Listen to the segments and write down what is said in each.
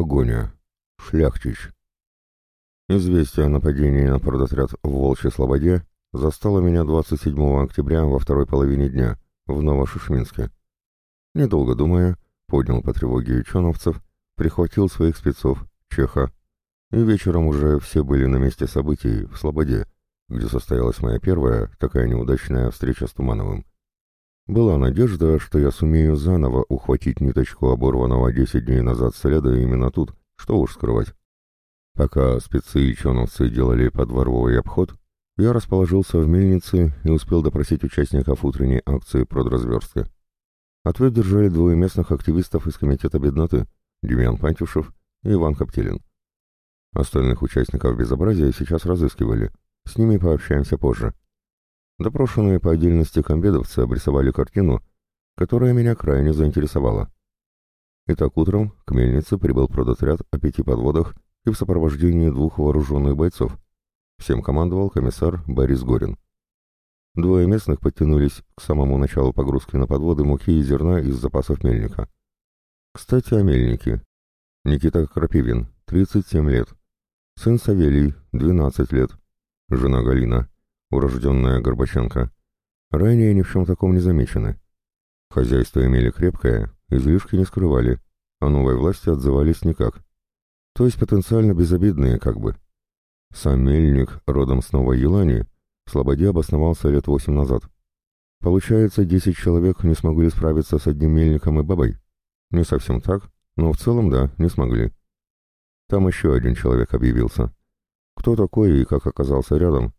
Погоня. Шляхтич. Известие о нападении на продотряд в Волчьей Слободе застало меня 27 октября во второй половине дня в Новошишминске. Недолго думая, поднял по тревоге ичоновцев, прихватил своих спецов, Чеха, и вечером уже все были на месте событий в Слободе, где состоялась моя первая, такая неудачная встреча с Тумановым. Была надежда, что я сумею заново ухватить ниточку оборванного десять дней назад следа именно тут, что уж скрывать. Пока спецы и чоновцы делали подворовый обход, я расположился в мельнице и успел допросить участников утренней акции продразверстки. Ответ держали двое местных активистов из Комитета бедноты, Демьян Пантюшев и Иван Коптелин. Остальных участников безобразия сейчас разыскивали, с ними пообщаемся позже. Допрошенные по отдельности комбедовцы обрисовали картину, которая меня крайне заинтересовала. Итак, утром к мельнице прибыл продотряд о пяти подводах и в сопровождении двух вооруженных бойцов. Всем командовал комиссар Борис Горин. Двое местных подтянулись к самому началу погрузки на подводы муки и зерна из запасов мельника. Кстати, о мельнике. Никита Крапивин, 37 лет. Сын Савелий, 12 лет. Жена Галина, урожденная Горбаченко, ранее ни в чем таком не замечены. Хозяйство имели крепкое, излишки не скрывали, а новой власти отзывались никак. То есть потенциально безобидные, как бы. Сам мельник, родом с Новой Елани, в Слободе обосновался лет восемь назад. Получается, десять человек не смогли справиться с одним мельником и бабой. Не совсем так, но в целом, да, не смогли. Там еще один человек объявился. Кто такой и как оказался рядом,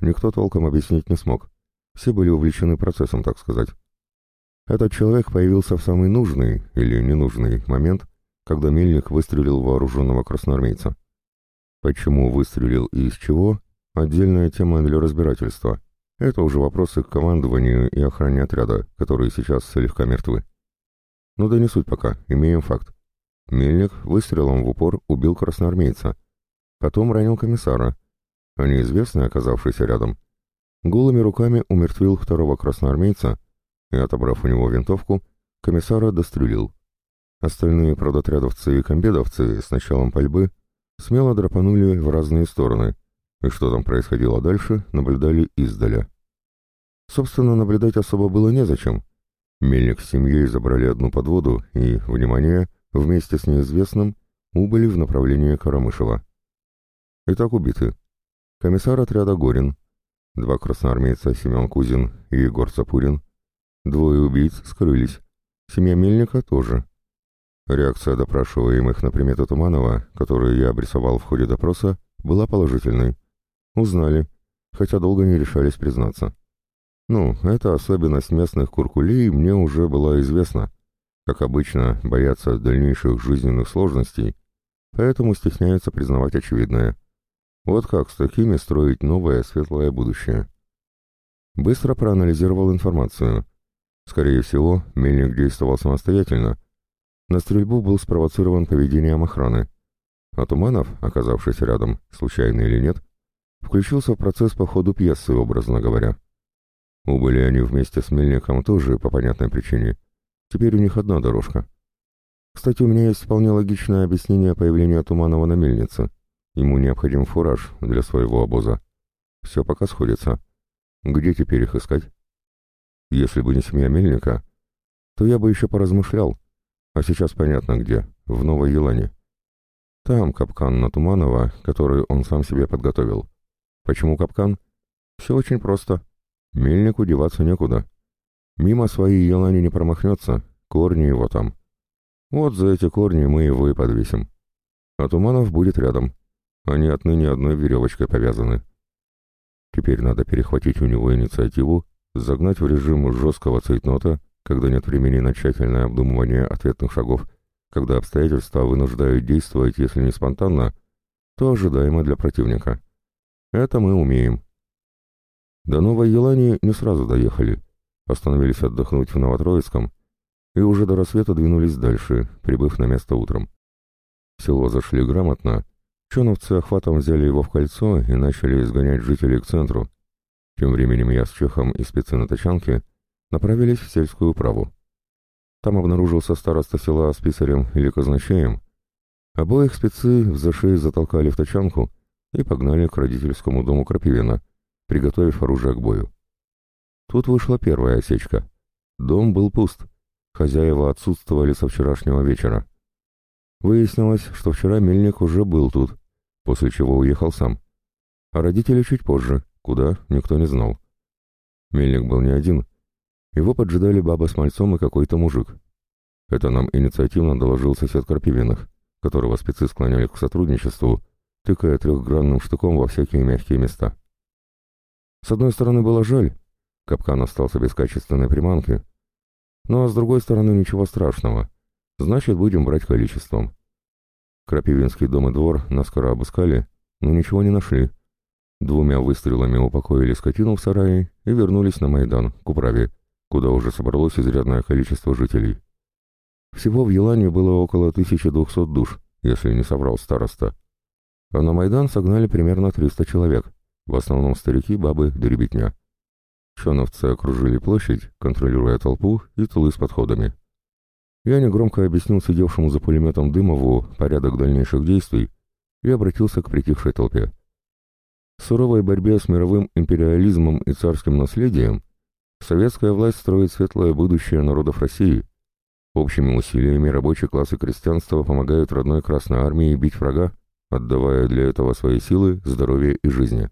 никто толком объяснить не смог. Все были увлечены процессом, так сказать. Этот человек появился в самый нужный или ненужный момент, когда мельник выстрелил вооруженного красноармейца. Почему выстрелил и из чего – отдельная тема для разбирательства. Это уже вопросы к командованию и охране отряда, которые сейчас слегка мертвы. Но да не суть пока, имеем факт. Мельник выстрелом в упор убил красноармейца. Потом ранил комиссара, а неизвестный, оказавшийся рядом, голыми руками умертвил второго красноармейца и, отобрав у него винтовку, комиссара дострелил. Остальные продотрядовцы и комбедовцы с началом пальбы смело драпанули в разные стороны, и что там происходило дальше, наблюдали издаля. Собственно, наблюдать особо было незачем. Мельник с семьей забрали одну подводу и, внимание, вместе с неизвестным убыли в направлении Карамышева. Итак, убиты комиссар отряда Горин, два красноармейца Семен Кузин и Егор Сапурин, двое убийц скрылись, семья Мельника тоже. Реакция допрашиваемых на приметы Туманова, которые я обрисовал в ходе допроса, была положительной. Узнали, хотя долго не решались признаться. Ну, эта особенность местных куркулей мне уже была известна. Как обычно, боятся дальнейших жизненных сложностей, поэтому стесняются признавать очевидное – вот как с такими строить новое светлое будущее. Быстро проанализировал информацию. Скорее всего, мельник действовал самостоятельно. На стрельбу был спровоцирован поведением охраны. А Туманов, оказавшись рядом, случайно или нет, включился в процесс по ходу пьесы, образно говоря. Убыли они вместе с мельником тоже по понятной причине. Теперь у них одна дорожка. Кстати, у меня есть вполне логичное объяснение появления Туманова на мельнице. Ему необходим фураж для своего обоза. Все пока сходится. Где теперь их искать? Если бы не семья Мельника, то я бы еще поразмышлял. А сейчас понятно где, в Новой Елане. Там капкан на Туманова, который он сам себе подготовил. Почему капкан? Все очень просто. Мельнику деваться некуда. Мимо своей Елани не промахнется, корни его там. Вот за эти корни мы его и подвесим. А Туманов будет рядом. Они отныне одной веревочкой повязаны. Теперь надо перехватить у него инициативу, загнать в режим жесткого цейтнота, когда нет времени на тщательное обдумывание ответных шагов, когда обстоятельства вынуждают действовать, если не спонтанно, то ожидаемо для противника. Это мы умеем. До Новой Елани не сразу доехали. Остановились отдохнуть в Новотроицком и уже до рассвета двинулись дальше, прибыв на место утром. В село зашли грамотно, Чоновцы охватом взяли его в кольцо и начали изгонять жителей к центру. Тем временем я с Чехом и спецы на тачанке направились в сельскую управу. Там обнаружился староста села с писарем или казначеем. Обоих спецы в зашей затолкали в тачанку и погнали к родительскому дому Крапивина, приготовив оружие к бою. Тут вышла первая осечка. Дом был пуст. Хозяева отсутствовали со вчерашнего вечера. Выяснилось, что вчера мельник уже был тут, после чего уехал сам. А родители чуть позже, куда, никто не знал. Мельник был не один. Его поджидали баба с мальцом и какой-то мужик. Это нам инициативно доложил сосед Карпивиных, которого спецы склоняли к сотрудничеству, тыкая трехгранным штыком во всякие мягкие места. С одной стороны, было жаль, капкан остался без качественной приманки, ну а с другой стороны, ничего страшного, значит, будем брать количеством. Крапивинский дом и двор наскоро обыскали, но ничего не нашли. Двумя выстрелами упокоили скотину в сарае и вернулись на Майдан, к управе, куда уже собралось изрядное количество жителей. Всего в Елане было около 1200 душ, если не соврал староста. А на Майдан согнали примерно 300 человек, в основном старики, бабы да ребятня. Окружили площадь, контролируя толпу и тылы с подходами. Я негромко объяснил сидевшему за пулеметом Дымову порядок дальнейших действий и обратился к притихшей толпе. В суровой борьбе с мировым империализмом и царским наследием советская власть строит светлое будущее народов России. Общими усилиями рабочий класс и крестьянство помогают родной Красной Армии бить врага, отдавая для этого свои силы, здоровье и жизни.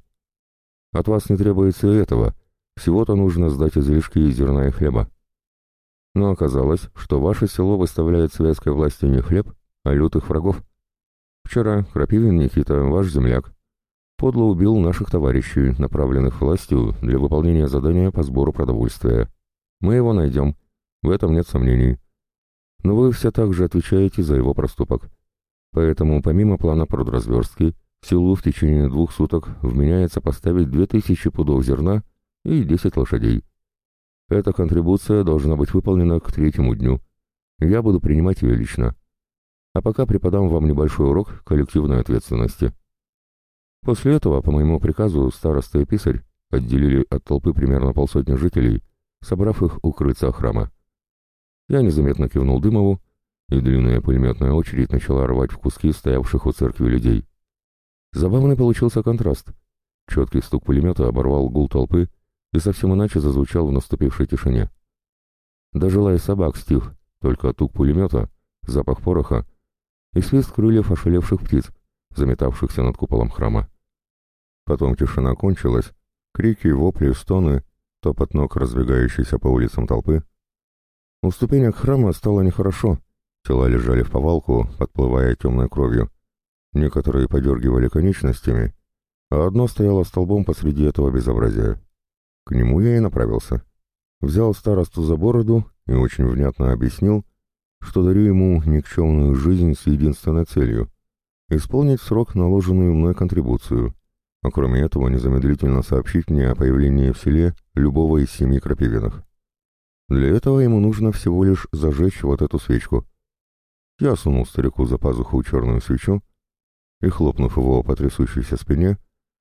От вас не требуется этого, всего-то нужно сдать излишки зерна и хлеба. Но оказалось, что ваше село выставляет советской власти не хлеб, а лютых врагов. Вчера Крапивин Никита, ваш земляк, подло убил наших товарищей, направленных властью для выполнения задания по сбору продовольствия. Мы его найдем, в этом нет сомнений. Но вы все также отвечаете за его проступок. Поэтому помимо плана продразверстки, селу в течение двух суток вменяется поставить 2000 пудов зерна и 10 лошадей. Эта контрибуция должна быть выполнена к третьему дню. Я буду принимать ее лично. А пока преподам вам небольшой урок коллективной ответственности. После этого, по моему приказу, староста и писарь отделили от толпы примерно полсотни жителей, собрав их у крыльца храма. Я незаметно кивнул Дымову, и длинная пулеметная очередь начала рвать в куски стоявших у церкви людей. Забавный получился контраст. Четкий стук пулемета оборвал гул толпы, и совсем иначе зазвучал в наступившей тишине. Даже лай собак стих, только тук пулемета, запах пороха и свист крыльев ошалевших птиц, заметавшихся над куполом храма. Потом тишина кончилась, крики, вопли, стоны, топот ног, разбегающейся по улицам толпы. У ступенек храма стало нехорошо, тела лежали в повалку, подплывая темной кровью. Некоторые подергивали конечностями, а одно стояло столбом посреди этого безобразия. К нему я и направился. Взял старосту за бороду и очень внятно объяснил, что дарю ему никчемную жизнь с единственной целью — исполнить срок наложенную мной контрибуцию, а кроме этого незамедлительно сообщить мне о появлении в селе любого из семи крапивинах. Для этого ему нужно всего лишь зажечь вот эту свечку. Я сунул старику за пазуху черную свечу и, хлопнув его по трясущейся спине,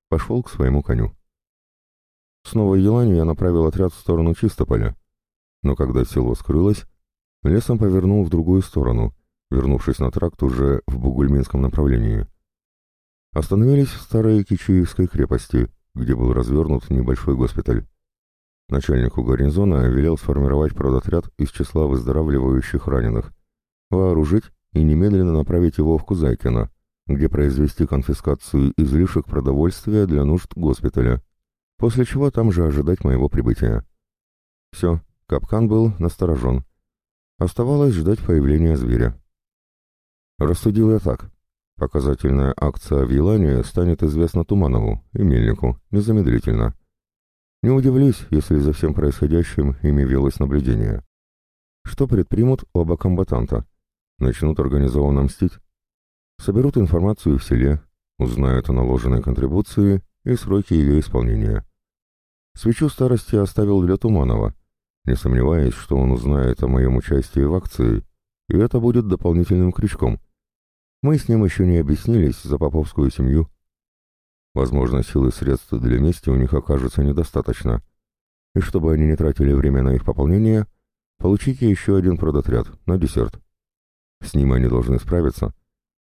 пошел к своему коню. С Новой Елани я направил отряд в сторону Чистополя, но когда село скрылось, лесом повернул в другую сторону, вернувшись на тракт уже в Бугульминском направлении. Остановились в старой Кичиевской крепости, где был развернут небольшой госпиталь. Начальнику гарнизона велел сформировать продотряд из числа выздоравливающих раненых, вооружить и немедленно направить его в Кузайкино, где произвести конфискацию излишек продовольствия для нужд госпиталя после чего там же ожидать моего прибытия. Все, капкан был насторожен. Оставалось ждать появления зверя. Рассудил я так. Показательная акция в Елане станет известна Туманову и Мельнику незамедлительно. Не удивлюсь, если за всем происходящим ими велось наблюдение. Что предпримут оба комбатанта? Начнут организованно мстить? Соберут информацию в селе, узнают о наложенной контрибуции и сроки ее исполнения. Свечу старости оставил для Туманова, не сомневаясь, что он узнает о моем участии в акции, и это будет дополнительным крючком. Мы с ним еще не объяснились за поповскую семью. Возможно, силы и средств для мести у них окажется недостаточно, и чтобы они не тратили время на их пополнение, получите еще один продотряд на десерт. С ним они должны справиться,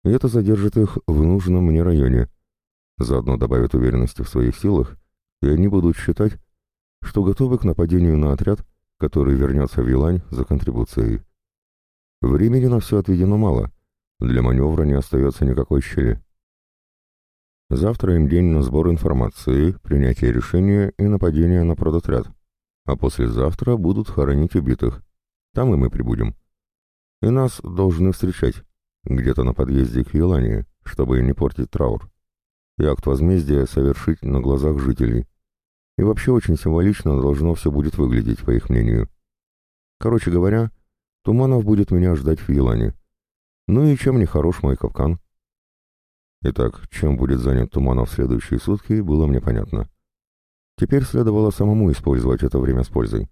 и это задержит их в нужном мне районе, заодно добавит уверенности в своих силах, и они будут считать, что готовы к нападению на отряд, который вернется в Елань за контрибуцией. Времени на все отведено мало, для маневра не остается никакой щели. Завтра им день на сбор информации, принятие решения и нападение на продотряд. А послезавтра будут хоронить убитых. Там и мы прибудем. И нас должны встречать, где-то на подъезде к Елане, чтобы не портить траур. И акт возмездия совершить на глазах жителей. И вообще очень символично должно все будет выглядеть, по их мнению. Короче говоря, Туманов будет меня ждать в Елане. Ну и чем не хорош мой капкан? Итак, чем будет занят Туманов следующие сутки, было мне понятно. Теперь следовало самому использовать это время с пользой.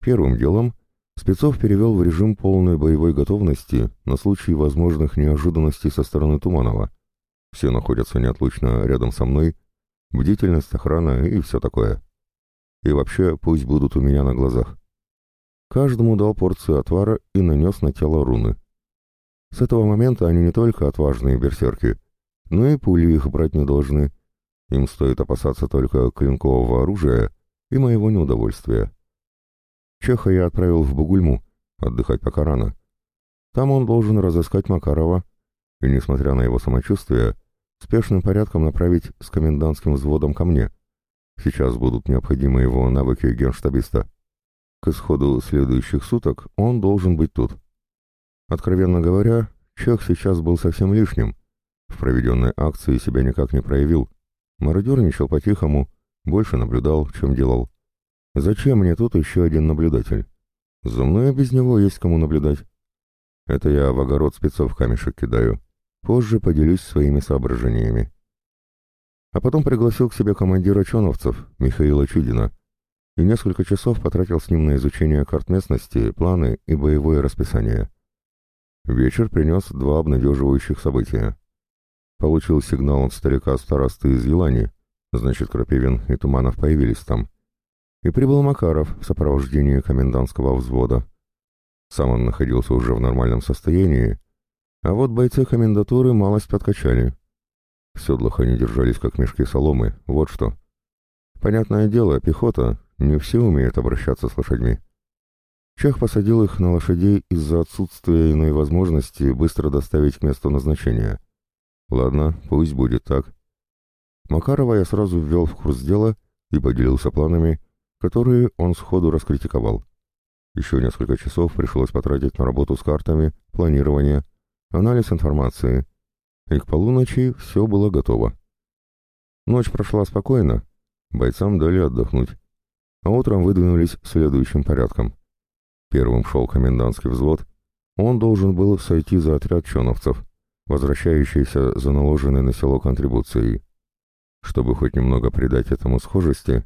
Первым делом Спецов перевел в режим полной боевой готовности на случай возможных неожиданностей со стороны Туманова. Все находятся неотлучно рядом со мной, бдительность, охрана и все такое. И вообще пусть будут у меня на глазах. Каждому дал порцию отвара и нанес на тело руны. С этого момента они не только отважные берсерки, но и пули их брать не должны. Им стоит опасаться только клинкового оружия и моего неудовольствия. Чеха я отправил в Бугульму, отдыхать пока рано. Там он должен разыскать Макарова и, несмотря на его самочувствие, спешным порядком направить с комендантским взводом ко мне. Сейчас будут необходимы его навыки генштабиста. К исходу следующих суток он должен быть тут. Откровенно говоря, Чех сейчас был совсем лишним. В проведенной акции себя никак не проявил. Мародерничал по-тихому, больше наблюдал, чем делал. Зачем мне тут еще один наблюдатель? За мной без него есть кому наблюдать. Это я в огород спецов камешек кидаю. Позже поделюсь своими соображениями. А потом пригласил к себе командира чоновцев, Михаила Чудина, и несколько часов потратил с ним на изучение карт местности, планы и боевое расписание. Вечер принес два обнадеживающих события. Получил сигнал от старика-старосты из Елани, значит, Крапивин и Туманов появились там. И прибыл Макаров в сопровождении комендантского взвода. Сам он находился уже в нормальном состоянии, а вот бойцы комендатуры малость подкачали. В седлах они держались как мешки соломы, вот что. Понятное дело, пехота, не все умеют обращаться с лошадьми. Чех посадил их на лошадей из-за отсутствия иной возможности быстро доставить к месту назначения. Ладно, пусть будет так. Макарова я сразу ввел в курс дела и поделился планами, которые он сходу раскритиковал. Еще несколько часов пришлось потратить на работу с картами, планирование, анализ информации, и к полуночи все было готово. Ночь прошла спокойно, бойцам дали отдохнуть, а утром выдвинулись следующим порядком. Первым шел комендантский взвод, он должен был сойти за отряд чоновцев, возвращающийся за наложенной на село контрибуцией. Чтобы хоть немного придать этому схожести,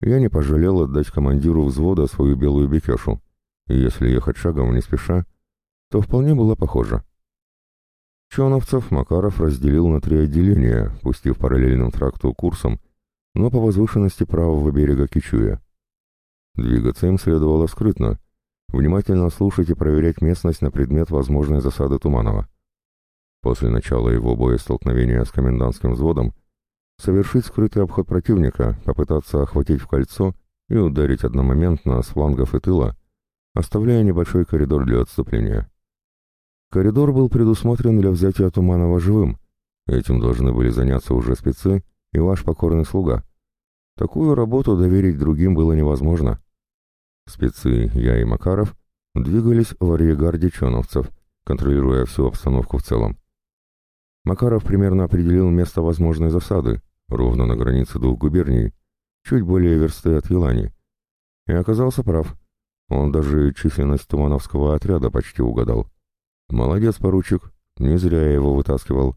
я не пожалел отдать командиру взвода свою белую бекешу, и если ехать шагом не спеша, то вполне было похоже. Чоновцев Макаров разделил на три отделения, пустив параллельным тракту курсом, но по возвышенности правого берега Кичуя. Двигаться им следовало скрытно, внимательно слушать и проверять местность на предмет возможной засады Туманова. После начала его боестолкновения с комендантским взводом совершить скрытый обход противника, попытаться охватить в кольцо и ударить одномоментно с флангов и тыла, оставляя небольшой коридор для отступления. Коридор был предусмотрен для взятия Туманова живым, этим должны были заняться уже спецы и ваш покорный слуга. Такую работу доверить другим было невозможно. Спецы, я и Макаров, двигались в арьегарде чоновцев, контролируя всю обстановку в целом. Макаров примерно определил место возможной засады, ровно на границе двух губерний, чуть более версты от Елани. И оказался прав. Он даже численность Тумановского отряда почти угадал. Молодец, поручик, не зря я его вытаскивал.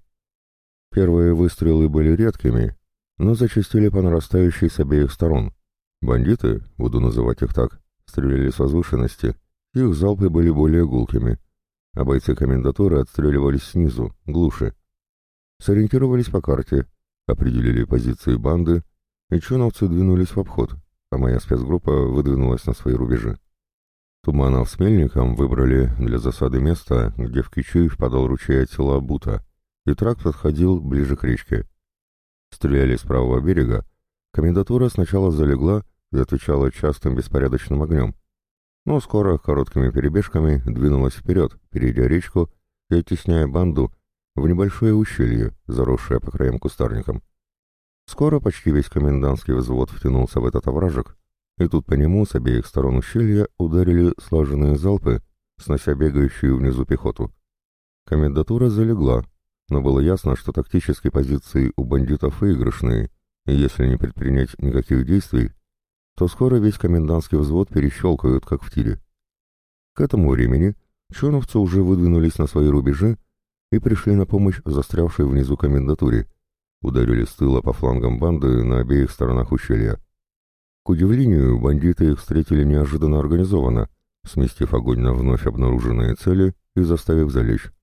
Первые выстрелы были редкими, но зачастили по нарастающей с обеих сторон. Бандиты, буду называть их так, стреляли с возвышенности, их залпы были более гулкими, а бойцы комендатуры отстреливались снизу, глуше. Сориентировались по карте, определили позиции банды, и чоновцы двинулись в обход, а моя спецгруппа выдвинулась на свои рубежи. Туманов с Мельником выбрали для засады место, где в Кичуй впадал ручей от села Бута, и тракт подходил ближе к речке. Стреляли с правого берега, комендатура сначала залегла и отвечала частым беспорядочным огнем, но скоро короткими перебежками двинулась вперед, перейдя речку и оттесняя банду в небольшое ущелье, заросшее по краям кустарником. Скоро почти весь комендантский взвод втянулся в этот овражек, и тут по нему с обеих сторон ущелья ударили слаженные залпы, снося бегающую внизу пехоту. Комендатура залегла, но было ясно, что тактические позиции у бандитов выигрышные, и если не предпринять никаких действий, то скоро весь комендантский взвод перещелкают, как в тире. К этому времени чоновцы уже выдвинулись на свои рубежи и пришли на помощь застрявшей внизу комендатуре, ударили с тыла по флангам банды на обеих сторонах ущелья. К удивлению, бандиты их встретили неожиданно организованно, сместив огонь на вновь обнаруженные цели и заставив залечь.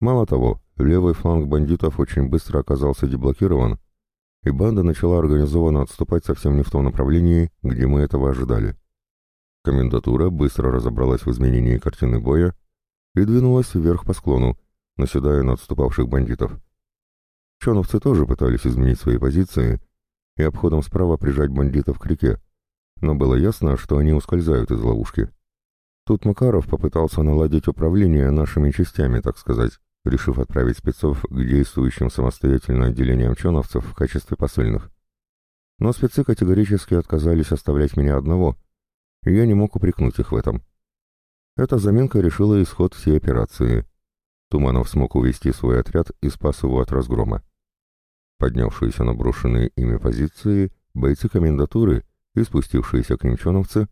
Мало того, левый фланг бандитов очень быстро оказался деблокирован, и банда начала организованно отступать совсем не в том направлении, где мы этого ожидали. Комендатура быстро разобралась в изменении картины боя и двинулась вверх по склону, наседая на отступавших бандитов. Чоновцы тоже пытались изменить свои позиции и обходом справа прижать бандитов к реке, но было ясно, что они ускользают из ловушки. Тут Макаров попытался наладить управление нашими частями, так сказать, решив отправить спецов к действующим самостоятельно отделениям чоновцев в качестве посыльных. Но спецы категорически отказались оставлять меня одного, и я не мог упрекнуть их в этом. Эта заминка решила исход всей операции. Туманов смог увести свой отряд и спас его от разгрома. Поднявшиеся на брошенные ими позиции, бойцы комендатуры и спустившиеся к ним чоновцы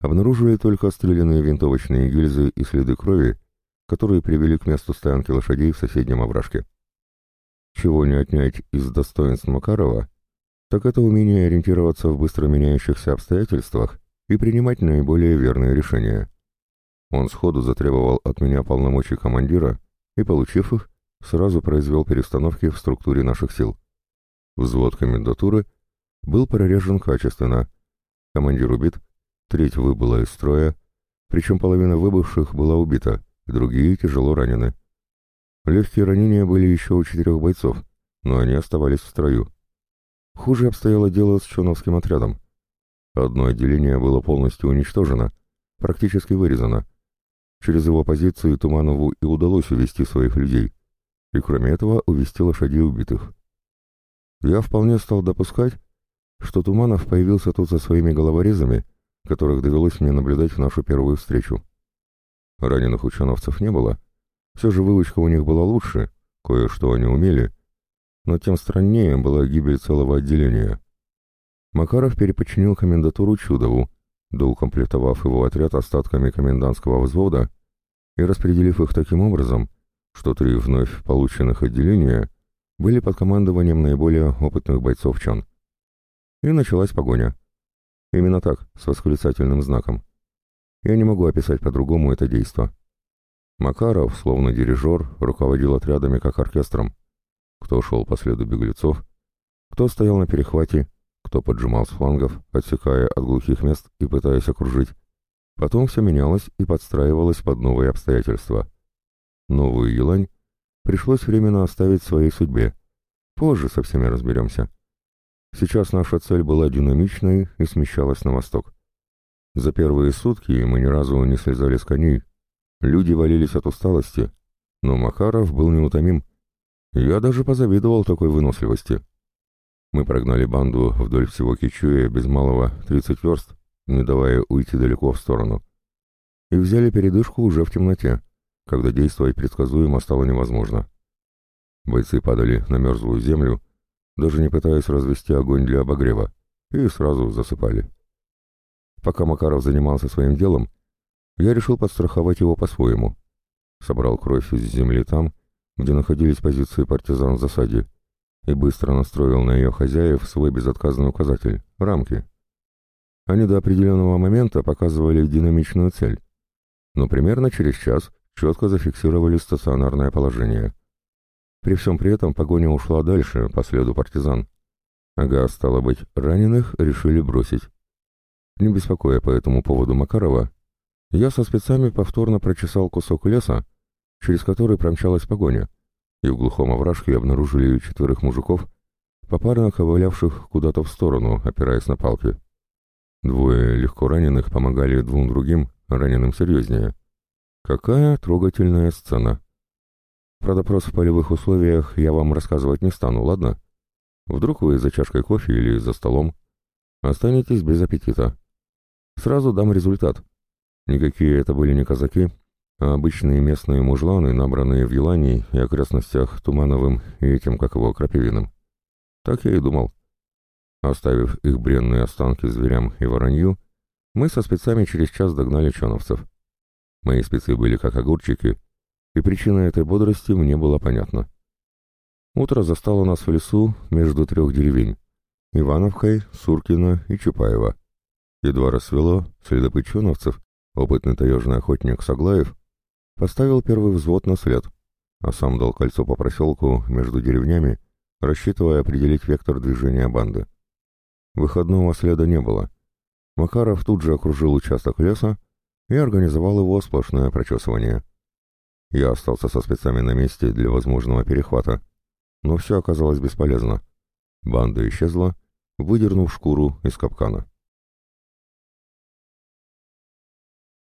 обнаружили только стрелянные винтовочные гильзы и следы крови, которые привели к месту стоянки лошадей в соседнем овражке. Чего не отнять из достоинств Макарова, так это умение ориентироваться в быстро меняющихся обстоятельствах и принимать наиболее верные решения. Он сходу затребовал от меня полномочий командира и, получив их, сразу произвел перестановки в структуре наших сил. Взвод комендатуры был прорежен качественно. Командир убит, треть выбыла из строя, причем половина выбывших была убита, другие тяжело ранены. Легкие ранения были еще у четырех бойцов, но они оставались в строю. Хуже обстояло дело с чоновским отрядом. Одно отделение было полностью уничтожено, практически вырезано. Через его позиции Туманову и удалось увести своих людей и кроме этого увести лошадей убитых. Я вполне стал допускать, что Туманов появился тут со своими головорезами, которых довелось мне наблюдать в нашу первую встречу. Раненых ученовцев не было, все же вылучка у них была лучше, кое-что они умели, но тем страннее была гибель целого отделения. Макаров переподчинил комендатуру Чудову, доукомплектовав его отряд остатками комендантского взвода и распределив их таким образом, что три вновь полученных отделения были под командованием наиболее опытных бойцов Чон. И началась погоня. Именно так, с восклицательным знаком. Я не могу описать по-другому это действо. Макаров, словно дирижер, руководил отрядами как оркестром. Кто шел по следу беглецов, кто стоял на перехвате, кто поджимал с флангов, отсекая от глухих мест и пытаясь окружить. Потом все менялось и подстраивалось под новые обстоятельства. Новую Елань пришлось временно оставить своей судьбе. Позже со всеми разберемся. Сейчас наша цель была динамичной и смещалась на восток. За первые сутки мы ни разу не слезали с коней. Люди валились от усталости, но Макаров был неутомим. Я даже позавидовал такой выносливости. Мы прогнали банду вдоль всего Кичуя без малого 30 верст, не давая уйти далеко в сторону. И взяли передышку уже в темноте когда действовать предсказуемо стало невозможно. Бойцы падали на мерзлую землю, даже не пытаясь развести огонь для обогрева, и сразу засыпали. Пока Макаров занимался своим делом, я решил подстраховать его по-своему. Собрал кровь из земли там, где находились позиции партизан в засаде, и быстро настроил на ее хозяев свой безотказный указатель — рамки. Они до определенного момента показывали динамичную цель, но примерно через час четко зафиксировали стационарное положение. При всем при этом погоня ушла дальше, по следу партизан. Ага, стало быть, раненых решили бросить. Не беспокоя по этому поводу Макарова, Я со спецами повторно прочесал кусок леса, через который промчалась погоня, и в глухом овражке обнаружили четверых мужиков, попарно ковылявших куда-то в сторону, опираясь на палки. Двое легко раненых помогали двум другим, раненым серьезнее. Какая трогательная сцена. Про допрос в полевых условиях я вам рассказывать не стану, ладно? Вдруг вы за чашкой кофе или за столом останетесь без аппетита. Сразу дам результат. Никакие это были не казаки, а обычные местные мужланы, набранные в Елане и окрестностях Тумановым и этим, как его, Крапивиным. Так я и думал. Оставив их бренные останки зверям и воронью, мы со спецами через час догнали чоновцев. Мои спецы были как огурчики, и причина этой бодрости мне была понятна. Утро застало нас в лесу между трех деревень — Ивановкой, Суркина и Чапаева. Едва рассвело, следопыт чоновцев, опытный таежный охотник Саглаев, поставил первый взвод на след, а сам дал кольцо по проселку между деревнями, рассчитывая определить вектор движения банды. Выходного следа не было. Макаров тут же окружил участок леса и организовал его сплошное прочесывание. Я остался со спецами на месте для возможного перехвата, но все оказалось бесполезно. Банда исчезла, выдернув шкуру из капкана.